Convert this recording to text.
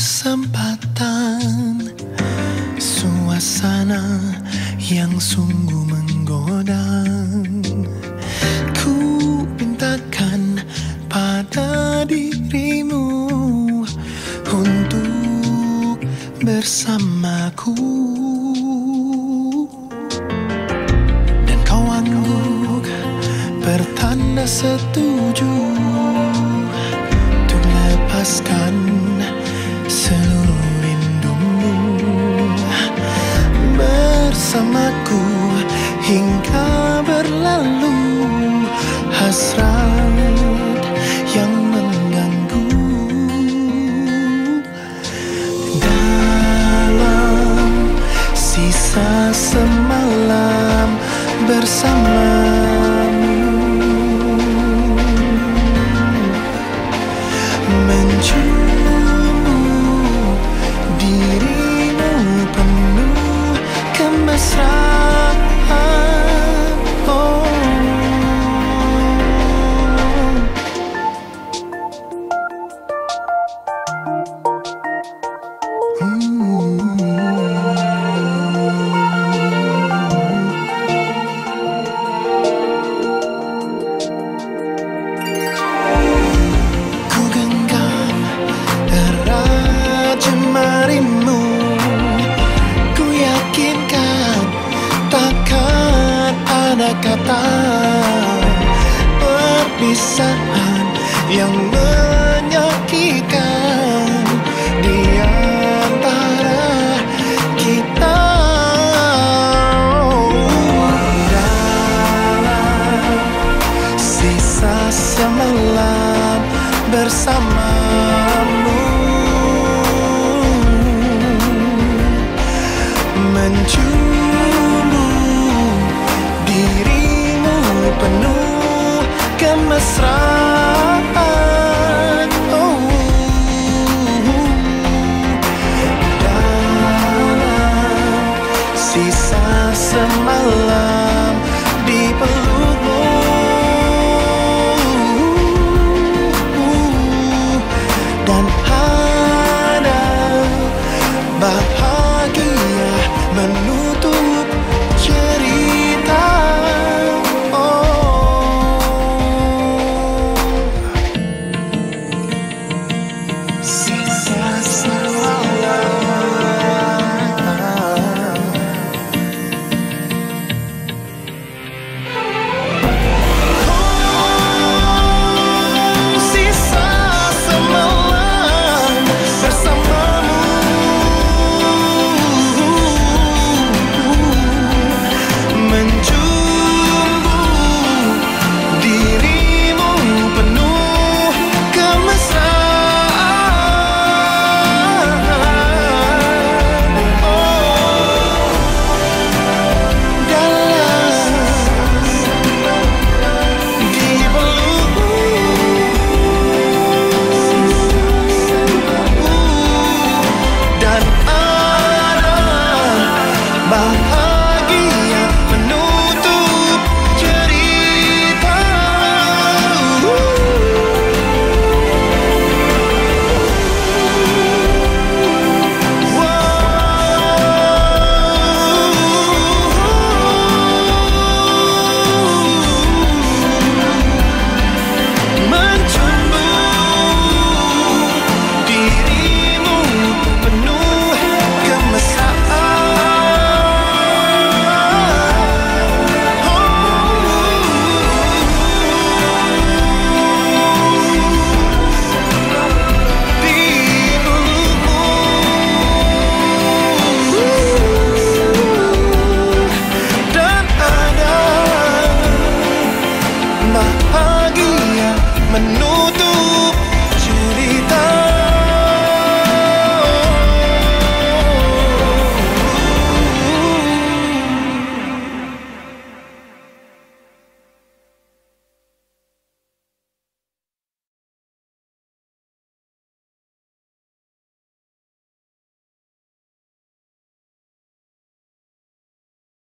kesempatan Suasana yang sungguh menggoda. Ku mintakan pada dirimu Untuk bersamaku. Dan kau angguk bertanda setuju Untuk lepaskan seluruh rindumu Bersamaku hingga berlalu. Hasrat yang mengganggu. Dalam sisa semalam bersamamu kata Perpisahan yang menyakitkan Di antara kita. Dalam sisa semalam bersamamu penuh kemesraan oh. Dalam sisa semalam di pelukmu dan